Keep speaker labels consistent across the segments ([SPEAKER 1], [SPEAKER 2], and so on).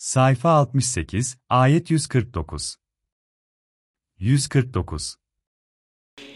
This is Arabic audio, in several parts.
[SPEAKER 1] Sayfa 68, ayet 149. 149.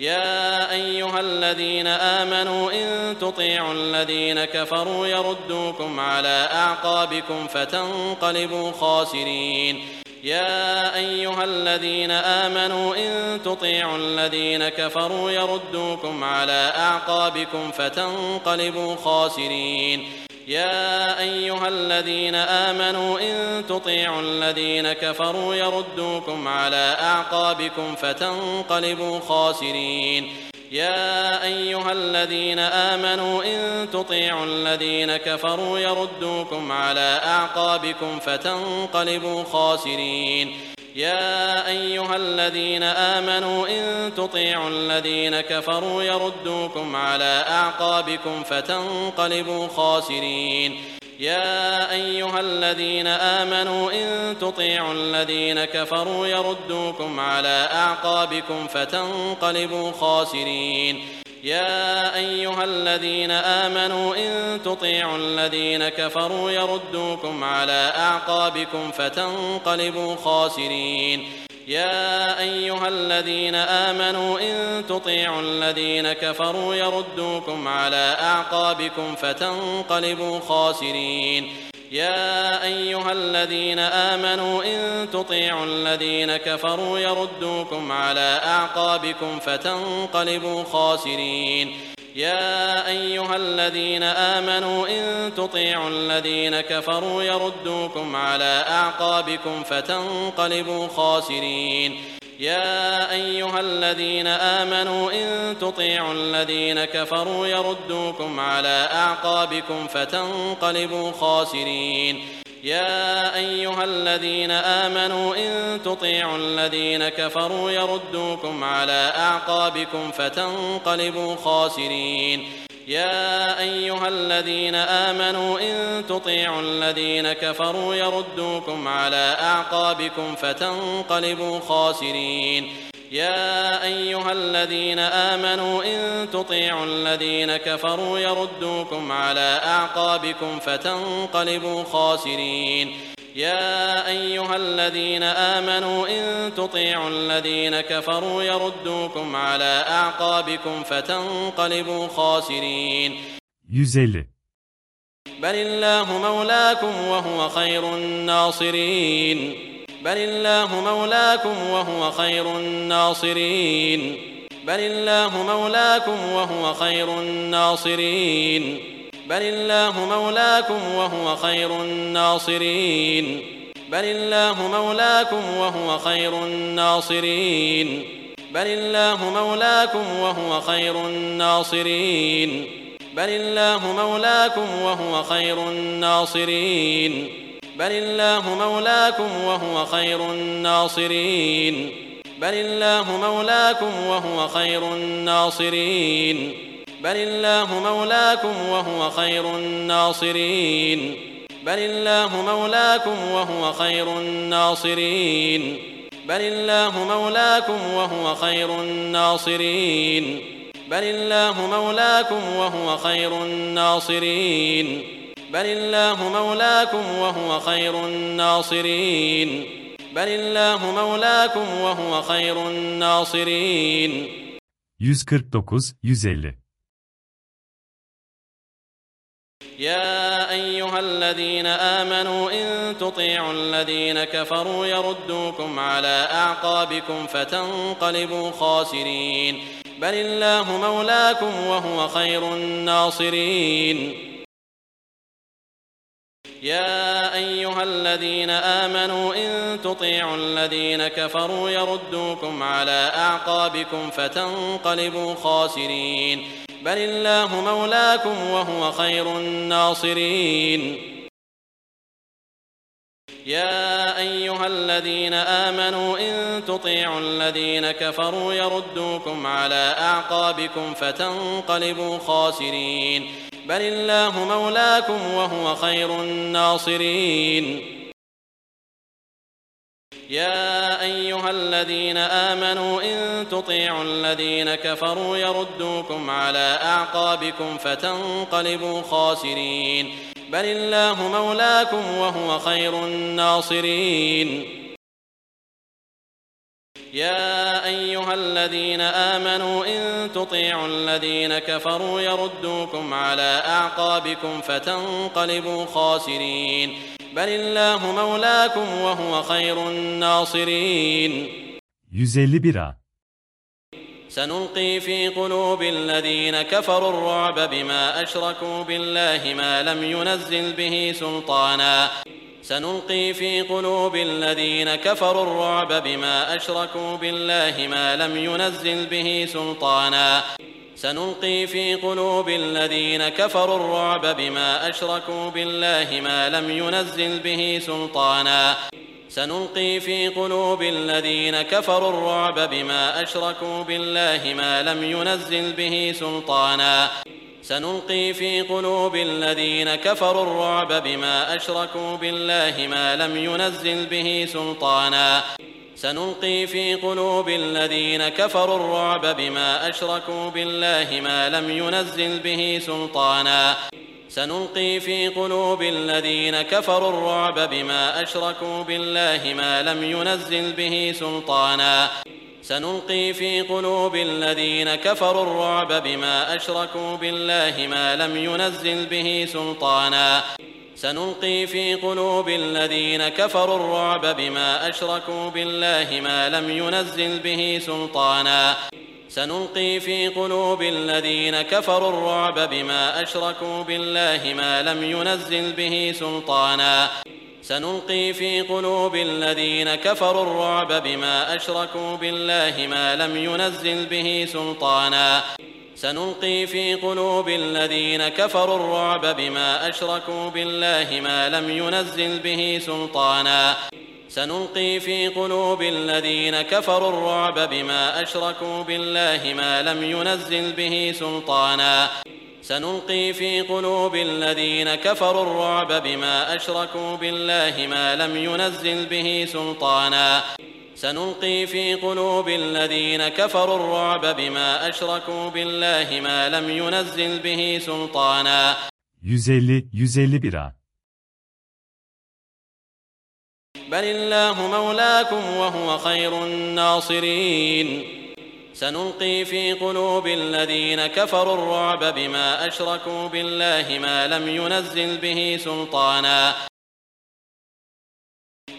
[SPEAKER 2] يا أيها الذين آمنوا إن تطيعوا الذين كفروا يردوكم على أعقابكم فتنقلبوا خاسرين يا أيها الذين آمنوا إن تطيعوا الذين كفروا يردوكم على أعقابكم فتنقلبوا خاسرين يا أيها الذين آمنوا إن تطيعوا الذين كفروا يردوكم على أعقابكم فتنقلبوا خاسرين. يا أيها الذين آمنوا إن تطيعوا الذين كفروا يردوكم على أعقابكم فتنقلبوا خاسرين. يا أيها الذين آمنوا إن تطيعوا الذين كفروا يردوكم على أعقابكم فتنقلبوا خاسرين. يا أيها الذين آمنوا إن تطيعوا الذين كفروا يردوكم على أعقابكم فتنقلبوا خاسرين. يا أيها الذين آمنوا إن تطيعوا الذين كفروا يردوكم على أعقابكم فتنقلبوا خاسرين. يا أيها الذين آمنوا إن تطيعوا الذين كفروا يردوكم على أعقابكم فتنقلبوا خاسرين. يا أيها الذين آمنوا إن تطيعوا الذين كفروا يردوكم على أعقابكم فتنقلبوا خاسرين. يا أيها الذين آمنوا إن تطيعوا الذين كفروا يردوكم على أعقابكم فتنقلبوا خاسرين. يا أيها الذين آمنوا إن تطيعوا الذين كفروا يردوكم على أعقابكم فتنقلبوا خاسرين. يا أيها الذين آمنوا إن تطيعوا الذين كفروا يردوكم على أعقابكم فتنقلبوا خاسرين. يا أيها الذين آمنوا إن تطيعوا الذين كفروا يردوكم على أعقابكم فتنقلبوا خاسرين. يا أيها الذين آمنوا إن تطيعوا الذين كفروا يردوكم على أعقابكم فتنقلبوا خاسرين. يا أيها الذين آمنوا إن تطيعوا الذين كفروا يردوكم على أعقابكم فتنقلبوا خاسرين.
[SPEAKER 1] 150.
[SPEAKER 2] بل الله مولاكم وهو خير الناصرين. بل الله مولاكم وهو خير الناصرين. بل الله مولاكم وهو خير الناصرين. بل الله مولاكم وهو خير الناصرين. بل الله مولاكم وهو خير الناصرين. بل الله مولاكم وهو خير الناصرين. بل الله مولاكم وهو خير الناصرين. بل الله مولاكم وهو خير الناصرين. بل الله مولاكم وهو خير الناصرين. بل الله مولاكم وهو خير الناصرين. بل الله مولاكم وهو خير الناصرين. بل الله مولاكم وهو خير الناصرين. بل الله مولاكم وهو خير الناصرين. بل الله مولاكم وهو خير الناصرين. بل الله مولاكم وهو خير الناصرين.
[SPEAKER 1] 149, 150.
[SPEAKER 2] يا أيها الذين آمنوا إن تطيعوا الذين كفروا يردوكم على أعقابكم فتنقلبوا خاسرين. بل الله مولاكم وهو خير الناصرين. يا أيها الذين آمنوا إن تطيعوا الذين كفروا يردوكم على أعقابكم فتنقلبوا خاسرين. بل الله مولاكم وهو خير الناصرين. يا أيها الذين آمنوا إن تطيعوا الذين كفروا يردوكم على أعقابكم فتنقلبوا خاسرين. بل الله مولاكم وهو خير الناصرين. يا أيها الذين آمنوا إن تطيعوا الذين كفروا يردوكم على أعقابكم فتنقلبوا خاسرين. بل الله مولاكم وهو خير الناصرين. يا أيها الذين آمنوا إن تطيعوا الذين كفروا يردوكم على أعقابكم فتنقلبوا خاسرين. بل الله مولاكم وهو خير الناصرين.
[SPEAKER 1] 151 A
[SPEAKER 2] سنلقي في قلوب الذين كفروا الرعب بما أشركوا بالله ما لم ينزل به سلطانا. سنلقي في قلوب الذين كفروا الرعب بما أشركوا بالله ما لم ينزل به سلطانا. سنلقي في قلوب الذين كفروا الرعب بما أشركوا بالله ما لم ينزل به سلطانا. سنلقي في قلوب الذين كفروا الرعب بما أشركوا بالله ما لم ينزل به سلطانا. سنلقي في قلوب الذين كفروا الرعب بما أشركوا بالله ما لم ينزل به سلطانا. سنلقي في قلوب الذين كفروا الرعب بما أشركوا بالله ما لم ينزل به سلطانا. سنلقي في قلوب الذين كفروا الرعب بما أشركوا بالله ما لم ينزل به سلطانا. سنلقي في قلوب الذين كفروا الرعب بما أشركوا بالله ما لم ينزل به سلطانا. سنلقي في قلوب الذين كفروا الرعب بما أشركوا بالله ما لم ينزل به سلطانا. سنلقي في قلوب الذين كفروا الرعب بما أشركوا بالله ما لم ينزل به سلطانا. سنلقي في قلوب الذين كفروا الرعب بما أشركوا بالله ما لم ينزل به سلطانا. سنلقي في قلوب الذين كفروا الرعب بما أشركوا بالله ما لم ينزل به سلطانا. سنلقي في قلوب الذين كفروا الرعب بما أشركوا بالله ما لم ينزل به سلطانا. سنلقي في قلوب الذين كفروا الرعب بما أشركوا بالله ما لم ينزل به سلطانا. سنلقي في قلوب الذين كفروا الرعب بما أشركوا بالله ما لم ينزل به سلطانا.
[SPEAKER 1] 150 151 A
[SPEAKER 2] بل الله مولاكم وهو خير الناصرين. سنلقي في قلوب الذين كفروا الرعب بما أشركوا بالله ما لم ينزل به سلطانا.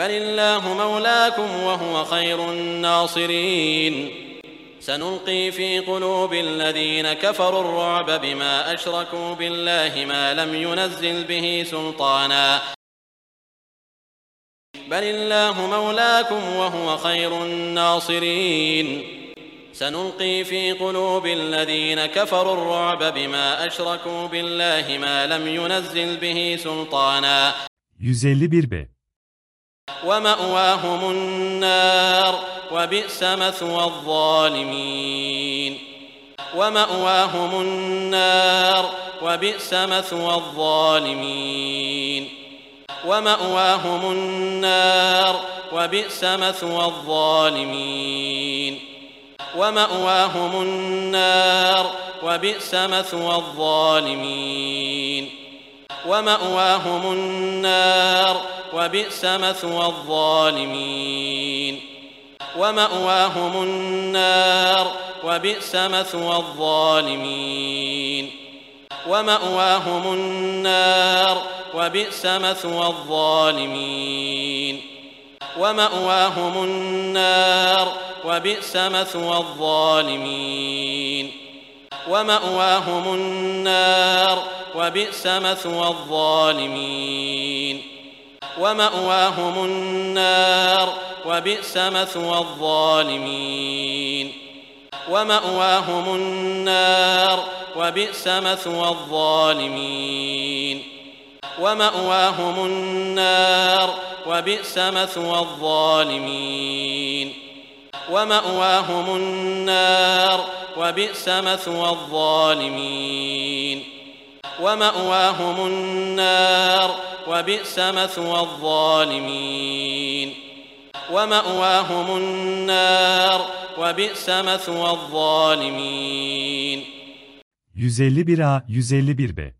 [SPEAKER 2] بل الله مولاكم وهو خير الناصرين. سنلقي في قلوب الذين كفروا الرعب بما أشركوا بالله ما لم ينزل به سلطانا. بل الله مولاكم وهو خير الناصرين. سنلقي في قلوب الذين كفروا الرعب بما أشركوا بالله ما لم ينزل به سلطانا.
[SPEAKER 1] 151 B
[SPEAKER 2] ومأواهم النار وبئس مثوى الظالمين. ومأواهم النار وبئس مثوى الظالمين. ومأواهم النار وبئس مثوى الظالمين. ومأواهم النار وبئس مثوى الظالمين. ومأواهم النار وبئس مثوى الظالمين. ومأواهم النار وبئس مثوى الظالمين. ومأواهم النار وبئس مثوى الظالمين. ومأواهم النار وبئس مثوى الظالمين. ومأواهم النار وبئس مثوى الظالمين ومأواهم النار وبئس مثوى الظالمين ومأواهم النار وبئس مثوى الظالمين ومأواهم النار وبئس مثوى الظالمين ومأواهم النار وبئس مثوى الظالمين. ومأواهم النار وبئس مثوى الظالمين. ومأواهم النار وبئس مثوى الظالمين.
[SPEAKER 1] 151A 151B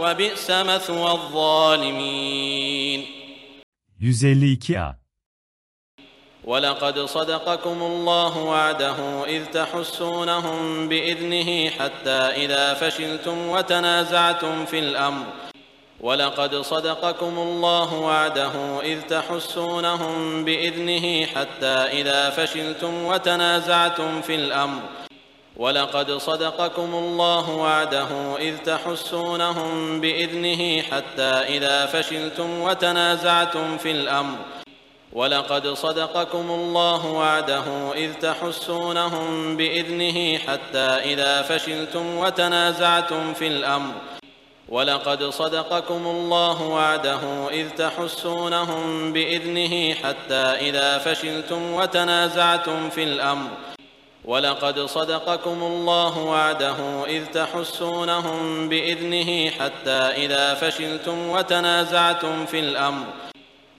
[SPEAKER 2] وبئس مثوى الظالمين.
[SPEAKER 1] 152A
[SPEAKER 2] ولقد صدقكم الله وعده إذ تحسونهم بإذنه حتى إذا فشلتم وتنازعتم في الأمر. ولقد صدقكم الله وعده إذ تحسونهم بإذنه حتى إذا فشلتم وتنازعتم في الأمر. ولقد صدقكم الله وعده إذ تحسونهم بإذنه حتى إذا فشلتم وتنازعتم في الأمر. ولقد صدقكم الله وعده إذ تحسونهم بإذنه حتى إذا فشلتم وتنازعتم في الأمر. ولقد صدقكم الله وعده إذ تحسونهم بإذنه حتى إذا فشلتم وتنازعتم في الأمر. ولقد صدقكم الله وعده إذ تحسونهم بإذنه حتى إذا فشلتم وتنازعتم في الأمر.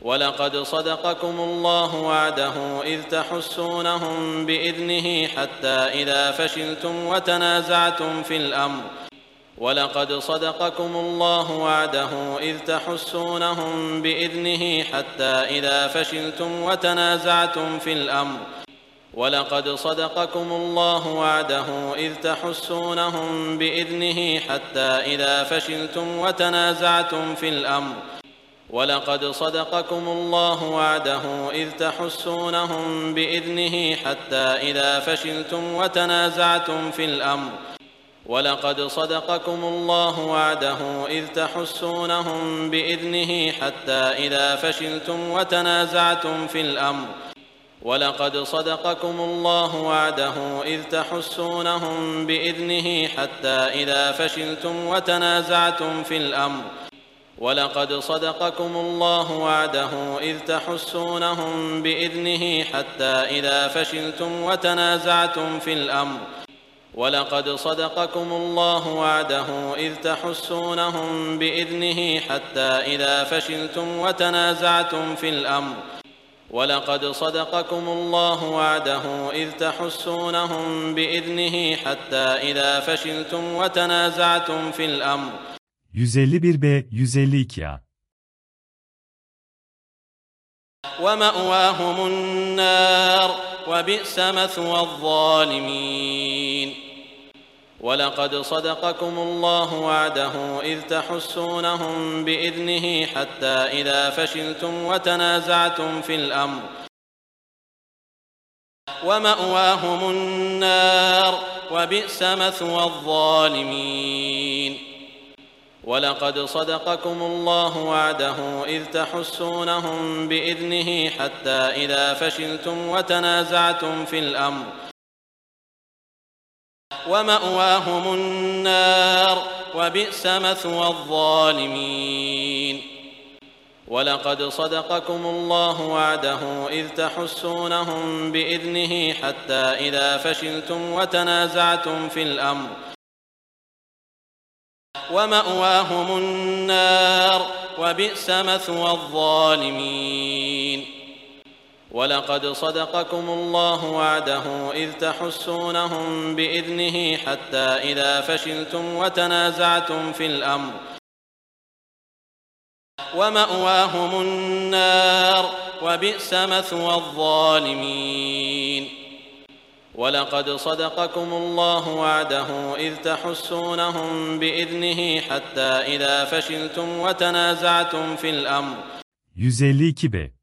[SPEAKER 2] ولقد صدقكم الله وعده إذ تحسونهم بإذنه حتى إذا فشلتم وتنازعتم في الأمر. ولقد صدقكم الله وعده إذ تحسونهم بإذنه حتى إذا فشلتم وتنازعتم في الأمر. ولقد صدقكم الله وعده إذ تحسونهم بإذنه حتى إذا فشلتم وتنازعتم في الأمر. ولقد صدقكم الله وعده إذ تحسونهم بإذنه حتى إذا فشلتم وتنازعتم في الأمر. ولقد صدقكم الله وعده إذ تحسونهم بإذنه حتى إذا فشلتم وتنازعتم في الأمر. ولقد صدقكم الله وعده إذ تحسونهم بإذنه حتى إذا فشلتم وتنازعتم في الأمر. ولقد صدقكم الله وعده إذ تحسونهم بإذنه حتى إذا فشلتم وتنازعتم في الأمر. ولقد صدقكم الله وعده إذ تحسونهم بإذنه حتى إذا فشلتم وتنازعتم في الأمر. ولقد صدقكم الله وعده إذ تحسونهم بإذنه حتى إذا فشلتم وتنازعتم في الأمر.
[SPEAKER 1] 151B 152A
[SPEAKER 2] ومأواهم النار وبئس مثوى الظالمين. ولقد صدقكم الله وعده إذ تحسونهم بإذنه حتى إذا فشلتم وتنازعتم في الأمر ومأواهم النار وبئس مثوى الظالمين ولقد صدقكم الله وعده إذ تحسونهم بإذنه حتى إذا فشلتم وتنازعتم في الأمر ومأواهم النار وبئس مثوى الظالمين. ولقد صدقكم الله وعده إذ تحسونهم بإذنه حتى إذا فشلتم وتنازعتم في الأمر. ومأواهم النار وبئس مثوى الظالمين. ولقد صدقكم الله وعده إذ تحسونهم بإذنه حتى إذا فشلتم وتنازعتم في الأمر ومأواهم النار وبئس مثوى الظالمين ولقد صدقكم الله وعده إذ تحسونهم بإذنه حتى إذا فشلتم وتنازعتم في الأمر
[SPEAKER 1] 152b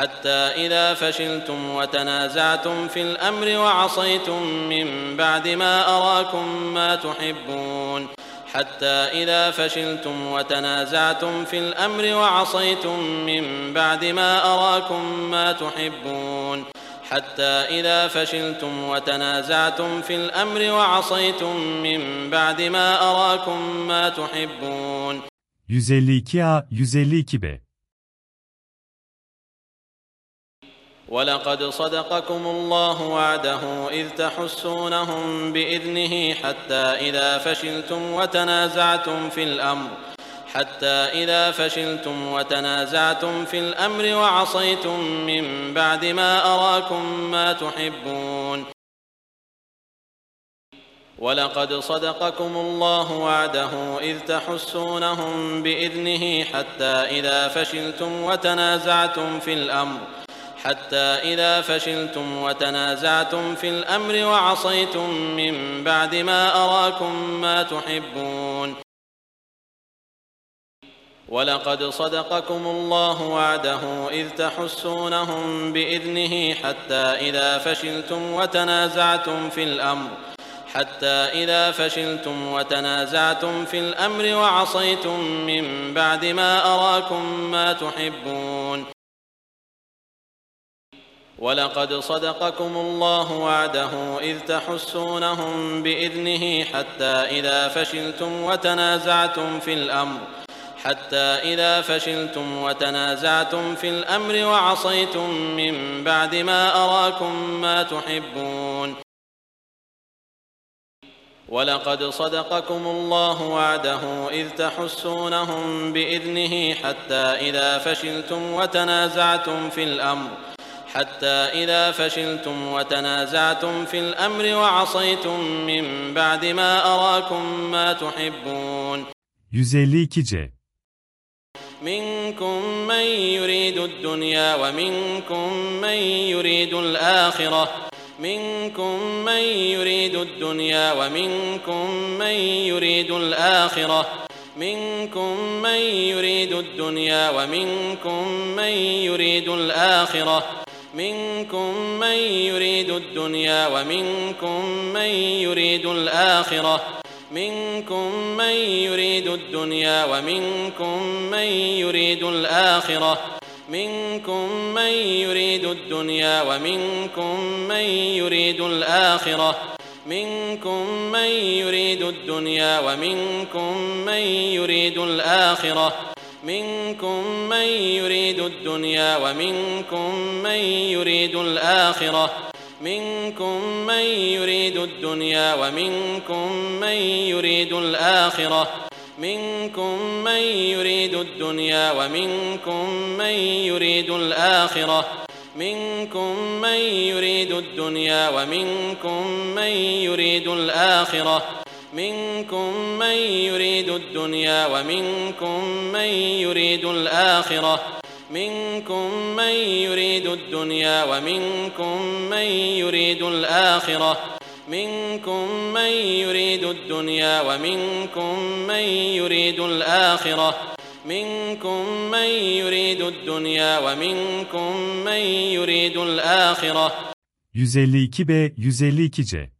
[SPEAKER 2] حتى إذا فشلتم وتنازعتم في الأمر وعصيتم من بعد ما أراكم ما تحبون. حتى إذا فشلتم وتنازعتم في الأمر وعصيتم من بعد ما أراكم ما تحبون. حتى إذا فشلتم وتنازعتم في الأمر وعصيتم من بعد ما أراكم ما تحبون.
[SPEAKER 1] 152a 152b
[SPEAKER 2] ولقد صدقكم الله وعده إذ تحسونهم بإذنه حتى إذا فشلتم وتنازعتم في الأمر حتى إذا فشلتم وتنازعتم في الأمر وعصيتم من بعد ما أراكم ما تحبون. ولقد صدقكم الله وعده إذ تحسونهم بإذنه حتى إذا فشلتم وتنازعتم في الأمر حتى إذا فشلتم وتنازعتم في الأمر وعصيتم من بعد ما أراكم ما تحبون. ولقد صدقكم الله وعده إذ تحسونهم بإذنه حتى إذا فشلتم وتنازعتم في الأمر حتى إذا فشلتم وتنازعتم في الأمر وعصيتم من بعد ما أراكم ما تحبون. ولقد صدقكم الله وعده إذ تحسونهم بإذنه حتى إذا فشلتم وتنازعتم في الأمر حتى إذا فشلتم وتنازعتم في الأمر وعصيتم من بعد ما أراكم ما تحبون. ولقد صدقكم الله وعده إذ تحسونهم بإذنه حتى إذا فشلتم وتنازعتم في الأمر حتى إذا فشلتم وتنازعتم في الأمر وعصيتم من بعد ما أراكم ما تحبون.
[SPEAKER 1] 152c
[SPEAKER 2] منكم من يريد الدنيا ومنكم من يريد الآخرة. منكم من يريد الدنيا ومنكم من يريد الآخرة. منكم من يريد الدنيا ومنكم من يريد الآخرة. منكم من يريد الدنيا ومنكم من يريد الآخرة. منكم من يريد الدنيا ومنكم من يريد الآخرة. منكم من يريد الدنيا ومنكم من يريد الآخرة. منكم من يريد الدنيا ومنكم من يريد الآخرة. منكم من يريد الدنيا ومنكم من يريد الآخرة. منكم من يريد الدنيا ومنكم من يريد الآخرة. منكم من يريد الدنيا ومنكم من يريد الآخرة. منكم من يريد الدنيا ومنكم من يريد الآخرة. منكم من يريد الدنيا ومنكم من يريد الآخرة. منكم من يريد الدنيا ومنكم من يريد الآخرة. منكم من يريد الدنيا ومنكم من يريد الآخرة. منكم من يريد الدنيا ومنكم من يريد الآخرة.
[SPEAKER 1] 152B 152C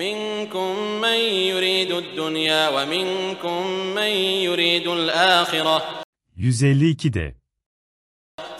[SPEAKER 2] منكم من يريد الدنيا ومنكم من يريد الآخرة.
[SPEAKER 1] 152D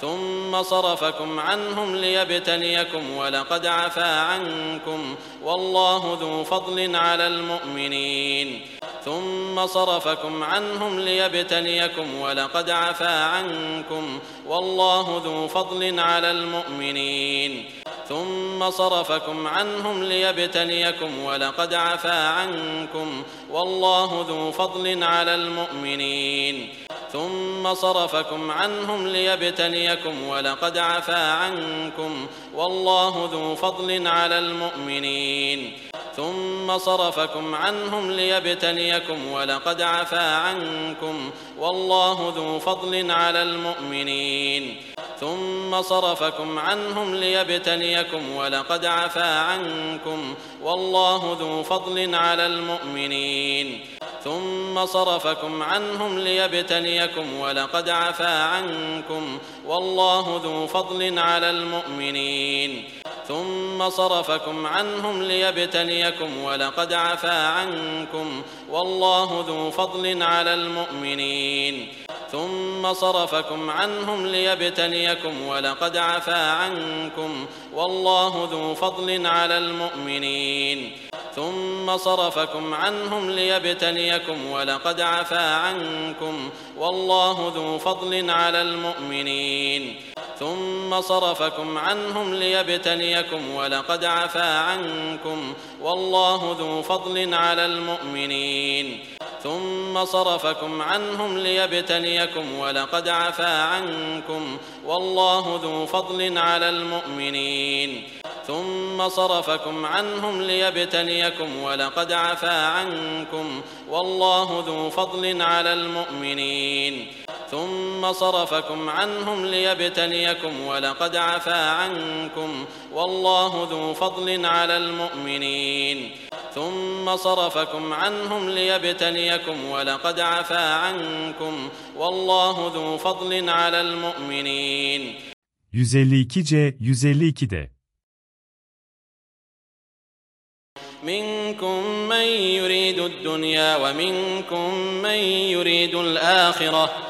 [SPEAKER 2] ثم صرفكم عنهم ليبتليكم ولقد عفا عنكم والله ذو فضل على المؤمنين. ثم صرفكم عنهم ليبتليكم ولقد عفا عنكم والله ذو فضل على المؤمنين. ثم صرفكم عنهم ليبتليكم ولقد عفا عنكم والله ذو فضل على المؤمنين. ثم صرفكم عنهم ليبتليكم ولقد عفا عنكم والله ذو فضل على المؤمنين. ثم صرفكم عنهم ليبتليكم ولقد عفا عنكم والله ذو فضل على المؤمنين. ثم صرفكم عنهم ليبتليكم ولقد عفا عنكم والله ذو فضل على المؤمنين. ثم صرفكم عنهم ليبتليكم ولقد عفا عنكم والله ذو فضل على المؤمنين. ثم صرفكم عنهم ليبتليكم ولقد عفا عنكم والله ذو فضل على المؤمنين. ثم صرفكم عنهم ليبتليكم ولقد عفا عنكم والله ذو فضل على المؤمنين. ثم صرفكم عنهم ليبتليكم ولقد عفا عنكم والله ذو فضل على المؤمنين. ثم صرفكم عنهم ليبتليكم ولقد عفا عنكم والله ذو فضل على المؤمنين. ثم صرفكم عنهم ليبتليكم ولقد عفا عنكم والله ذو فضل على المؤمنين. ثم صرفكم عنهم ليبتليكم ولقد عفا عنكم والله ذو فضل على المؤمنين. ثم صرفكم عنهم ليبتليكم ولقد عفا عنكم والله ذو فضل على المؤمنين. ثم صرفكم عنهم ليبتليكم ولقد عفا عنكم والله ذو فضل على المؤمنين.
[SPEAKER 1] 152C 152D
[SPEAKER 2] منكم من يريد الدنيا ومنكم من يريد الآخرة.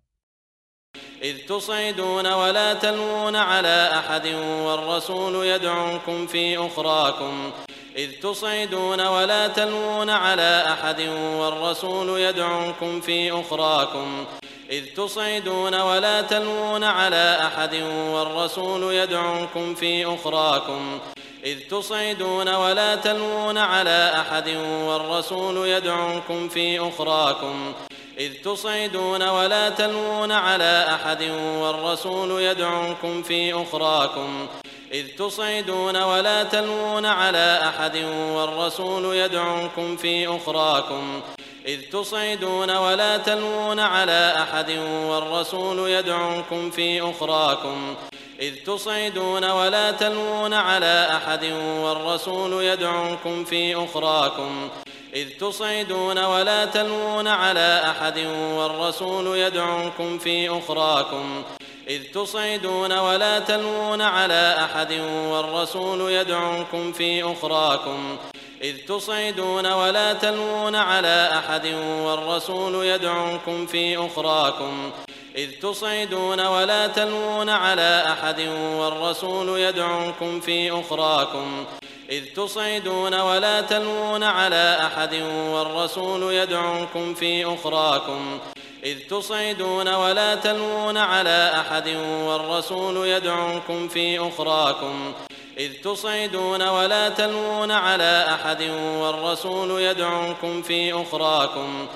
[SPEAKER 2] إذ تصعدون ولا تلوون على أحد والرسول يدعوكم في أخراكم. إذ تصعدون ولا تلوون على أحد والرسول يدعوكم في أخراكم. إذ تصعدون ولا تلوون على أحد والرسول يدعوكم في أخراكم. إذ تصعدون ولا تلوون على أحد والرسول يدعوكم في أخراكم. إذ تصعدون ولا تلوون على أحد والرسول يدعوكم في أخراكم. إذ تصعدون ولا تلوون على أحد والرسول يدعوكم في أخراكم. إذ تصعدون ولا تلوون على أحد والرسول يدعوكم في أخراكم. إذ تصعدون ولا تلوون على أحد والرسول يدعوكم في أخراكم. إذ تصعدون ولا تلوون على أحد والرسول يدعوكم في أخراكم. إذ تصعدون ولا تلوون على أحد والرسول يدعوكم في أخراكم. إذ تصعدون ولا تلوون على أحد والرسول يدعوكم في أخراكم. إذ تصعدون ولا تلوون على أحد والرسول يدعوكم في أخراكم. إذ تصعدون ولا تلوون على أحد والرسول يدعوكم في أخراكم. إذ تصعدون ولا تلوون على أحد والرسول يدعوكم في أخراكم. إذ تصعدون ولا تلوون على أحد والرسول يدعوكم في أخراكم.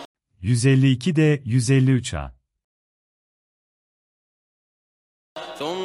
[SPEAKER 1] 152D 153A
[SPEAKER 2] ثم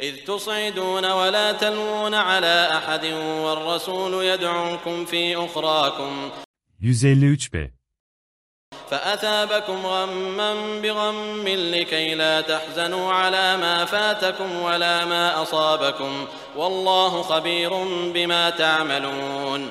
[SPEAKER 2] إذ تصعدون ولا تلوون على أحد والرسول يدعوكم في أخراكم.
[SPEAKER 1] 153b
[SPEAKER 2] فأثابكم غما بغم لكي لا تحزنوا على ما فاتكم ولا ما أصابكم. والله خبير بما تعملون.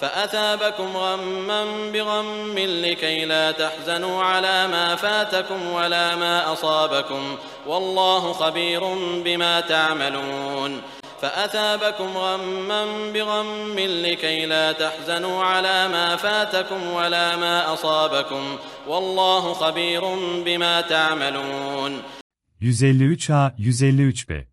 [SPEAKER 2] فأثابكم غما بغم لكي لا تحزنوا على ما فاتكم ولا ما أصابكم. والله خبير بما تعملون. فأثابكم غما بغم لكي لا تحزنوا على ما فاتكم ولا ما أصابكم. والله خبير بما تعملون.
[SPEAKER 1] 153A 153b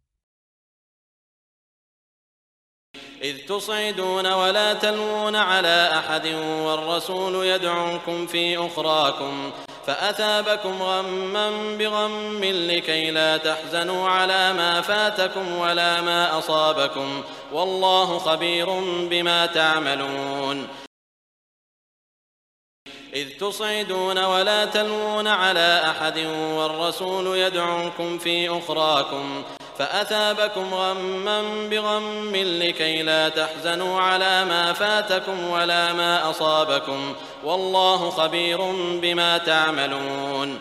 [SPEAKER 2] إذ تصعدون ولا تلوون على أحد والرسول يدعوكم في أخراكم فأثابكم غما بغم لكي لا تحزنوا على ما فاتكم ولا ما أصابكم والله خبير بما تعملون. إذ تصعدون ولا تلوون على أحد والرسول يدعوكم في أخراكم فأثابكم غما بغم لكي لا تحزنوا على ما فاتكم ولا ما أصابكم. والله خبير بما تعملون.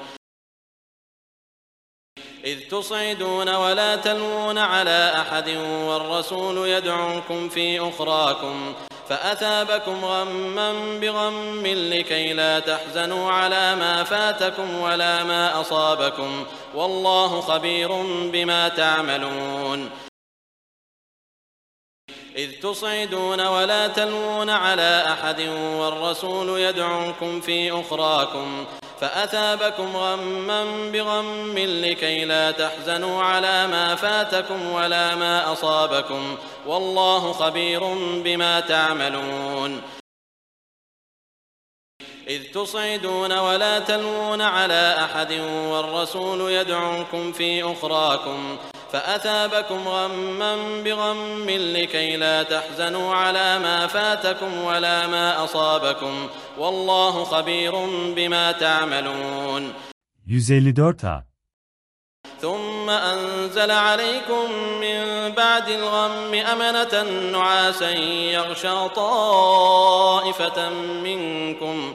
[SPEAKER 2] إذ تصعدون ولا تلوون على أحد والرسول يدعوكم في أخراكم. فأثابكم غما بغم لكي لا تحزنوا على ما فاتكم ولا ما أصابكم. والله خبير بما تعملون. إذ تصعدون ولا تلوون على أحد والرسول يدعوكم في أخراكم. فأثابكم غما بغم لكي لا تحزنوا على ما فاتكم ولا ما أصابكم. والله خبير بما تعملون. إذ تصعدون ولا تلوون على أحد والرسول يدعوكم في أخراكم. فأثابكم غما بغم لكي لا تحزنوا على ما فاتكم ولا ما أصابكم. والله خبير بما تعملون.
[SPEAKER 1] 154A
[SPEAKER 2] ثم أنزل عليكم من بعد الغم أمنة نعاسا يغشى طائفة منكم.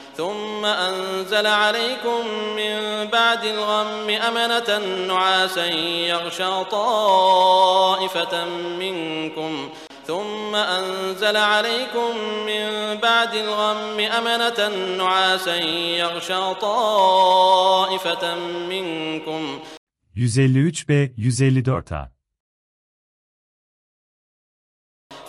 [SPEAKER 2] ثم أنزل عليكم من بعد الغم أمنة نعاسا يغشى طائفة منكم. ثم أنزل عليكم من بعد الغم أمنة نعاسا يغشى طائفة منكم.
[SPEAKER 1] 153b 154a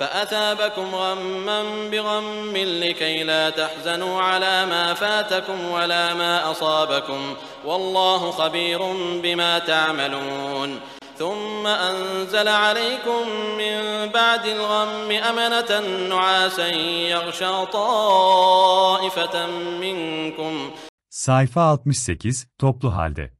[SPEAKER 2] فأثابكم غما بغم لكي لا تحزنوا على ما فاتكم ولا ما أصابكم والله خبير بما تعملون ثم أنزل عليكم من بعد الغم أمنة نعاسا يغشى طائفة منكم
[SPEAKER 1] Sayfa 68, toplu halde.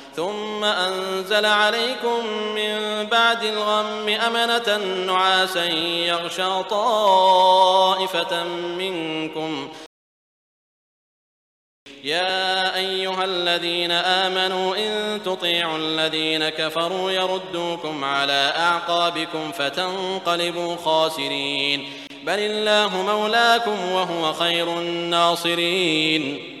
[SPEAKER 2] ثم أنزل عليكم من بعد الغم أمنة نعاسا يغشى طائفة منكم. يا أيها الذين آمنوا إن تطيعوا الذين كفروا يردوكم على أعقابكم فتنقلبوا خاسرين. بل الله مولاكم وهو خير الناصرين.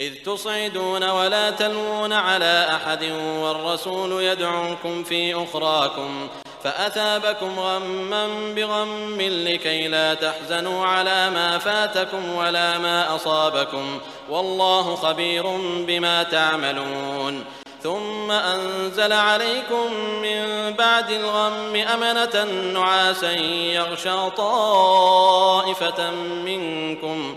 [SPEAKER 2] إذ تصعدون ولا تلوون على أحد والرسول يدعوكم في أخراكم فأثابكم غما بغم لكي لا تحزنوا على ما فاتكم ولا ما أصابكم والله خبير بما تعملون. ثم أنزل عليكم من بعد الغم أمنة نعاسا يغشى طائفة منكم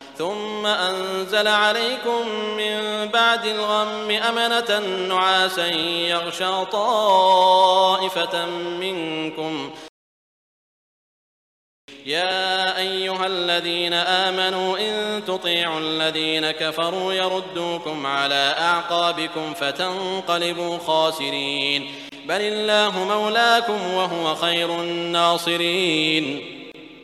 [SPEAKER 2] ثم أنزل عليكم من بعد الغم أمنة نعاسا يغشى طائفة منكم. يا أيها الذين آمنوا إن تطيعوا الذين كفروا يردوكم على أعقابكم فتنقلبوا خاسرين. بل الله مولاكم وهو خير الناصرين.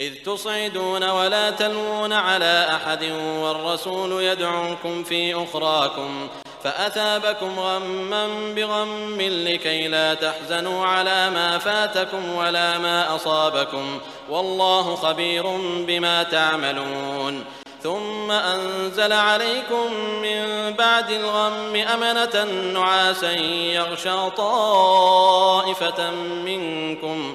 [SPEAKER 2] إذ تصعدون ولا تلوون على أحد والرسول يدعوكم في أخراكم فأثابكم غما بغم لكي لا تحزنوا على ما فاتكم ولا ما أصابكم والله خبير بما تعملون ثم أنزل عليكم من بعد الغم أمنة نعاسا يغشى طائفة منكم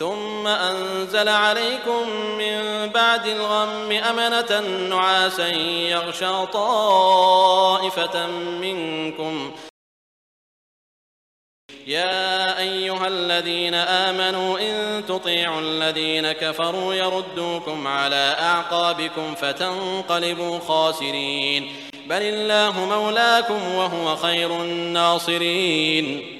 [SPEAKER 2] ثم أنزل عليكم من بعد الغم أمنة نعاسا يغشى طائفة منكم. يا أيها الذين آمنوا إن تطيعوا الذين كفروا يردوكم على أعقابكم فتنقلبوا خاسرين. بل الله مولاكم وهو خير الناصرين.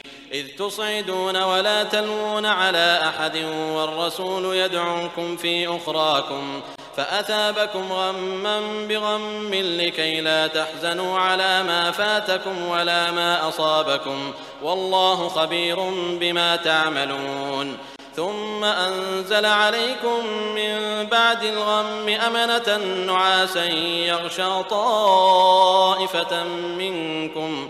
[SPEAKER 2] إذ تصعدون ولا تلوون على أحد والرسول يدعوكم في أخراكم فأثابكم غما بغم لكي لا تحزنوا على ما فاتكم ولا ما أصابكم والله خبير بما تعملون ثم أنزل عليكم من بعد الغم أمنة نعاسا يغشى طائفة منكم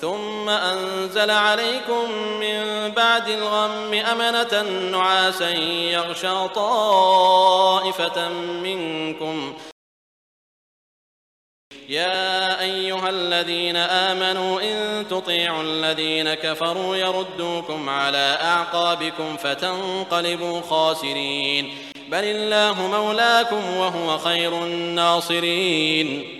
[SPEAKER 2] ثم أنزل عليكم من بعد الغم أمنة نعاسا يغشى طائفة منكم. يا أيها الذين آمنوا إن تطيعوا الذين كفروا يردوكم على أعقابكم فتنقلبوا خاسرين. بل الله مولاكم وهو خير الناصرين.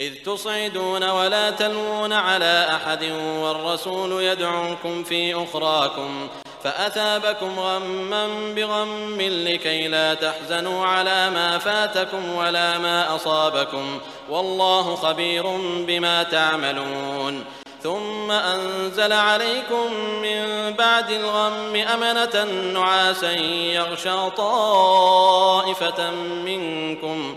[SPEAKER 2] إذ تصعدون ولا تلوون على أحد والرسول يدعوكم في أخراكم فأثابكم غما بغم لكي لا تحزنوا على ما فاتكم ولا ما أصابكم والله خبير بما تعملون. ثم أنزل عليكم من بعد الغم أمنة نعاسا يغشى طائفة منكم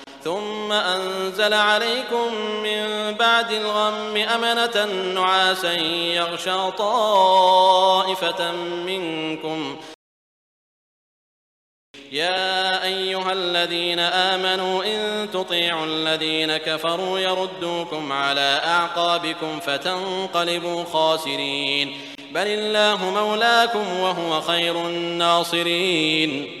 [SPEAKER 2] ثم أنزل عليكم من بعد الغم أمنة نعاسا يغشى طائفة منكم. يا أيها الذين آمنوا إن تطيعوا الذين كفروا يردوكم على أعقابكم فتنقلبوا خاسرين. بل الله مولاكم وهو خير الناصرين.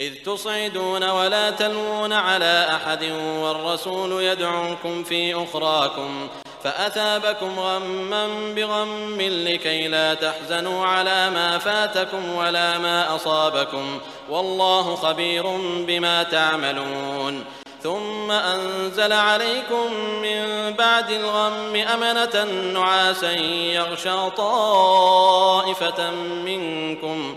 [SPEAKER 2] إذ تصعدون ولا تلوون على أحد والرسول يدعوكم في أخراكم فأثابكم غما بغم لكي لا تحزنوا على ما فاتكم ولا ما أصابكم والله خبير بما تعملون ثم أنزل عليكم من بعد الغم أمنة نعاسا يغشى طائفة منكم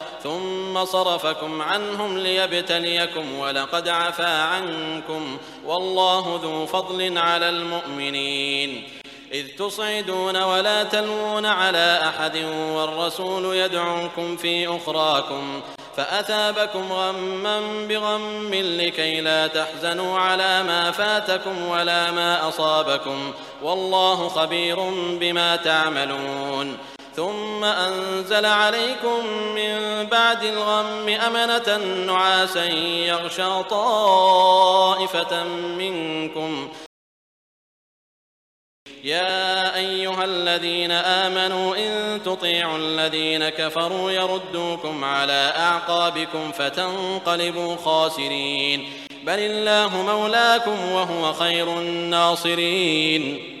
[SPEAKER 2] ثم صرفكم عنهم ليبتليكم ولقد عفا عنكم والله ذو فضل على المؤمنين. إذ تصعدون ولا تلوون على أحد والرسول يدعوكم في أخراكم فأثابكم غما بغم لكي لا تحزنوا على ما فاتكم ولا ما أصابكم والله خبير بما تعملون. ثم أنزل عليكم من بعد الغم أمنة نعاسا يغشى طائفة منكم. يا أيها الذين آمنوا إن تطيعوا الذين كفروا يردوكم على أعقابكم فتنقلبوا خاسرين. بل الله مولاكم وهو خير الناصرين.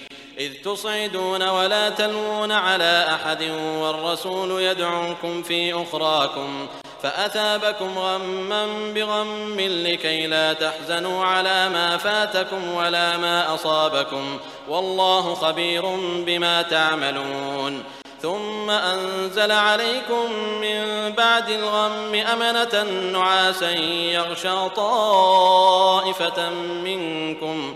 [SPEAKER 2] إذ تصعدون ولا تلوون على أحد والرسول يدعوكم في أخراكم فأثابكم غما بغم لكي لا تحزنوا على ما فاتكم ولا ما أصابكم والله خبير بما تعملون ثم أنزل عليكم من بعد الغم أمنة نعاسا يغشى طائفة منكم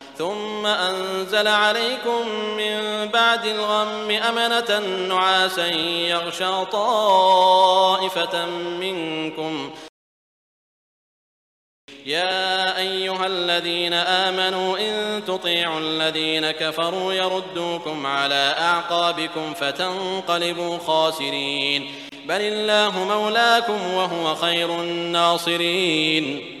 [SPEAKER 2] ثم أنزل عليكم من بعد الغم أمنة نعاسا يغشى طائفة منكم. يا أيها الذين آمنوا إن تطيعوا الذين كفروا يردوكم على أعقابكم فتنقلبوا خاسرين. بل الله مولاكم وهو خير الناصرين.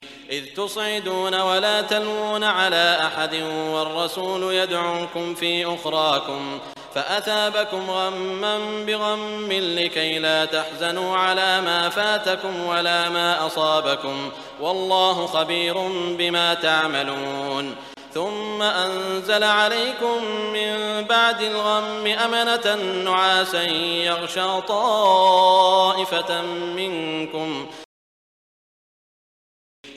[SPEAKER 2] إذ تصعدون ولا تلوون على أحد والرسول يدعوكم في أخراكم فأثابكم غما بغم لكي لا تحزنوا على ما فاتكم ولا ما أصابكم والله خبير بما تعملون ثم أنزل عليكم من بعد الغم أمنة نعاسا يغشى طائفة منكم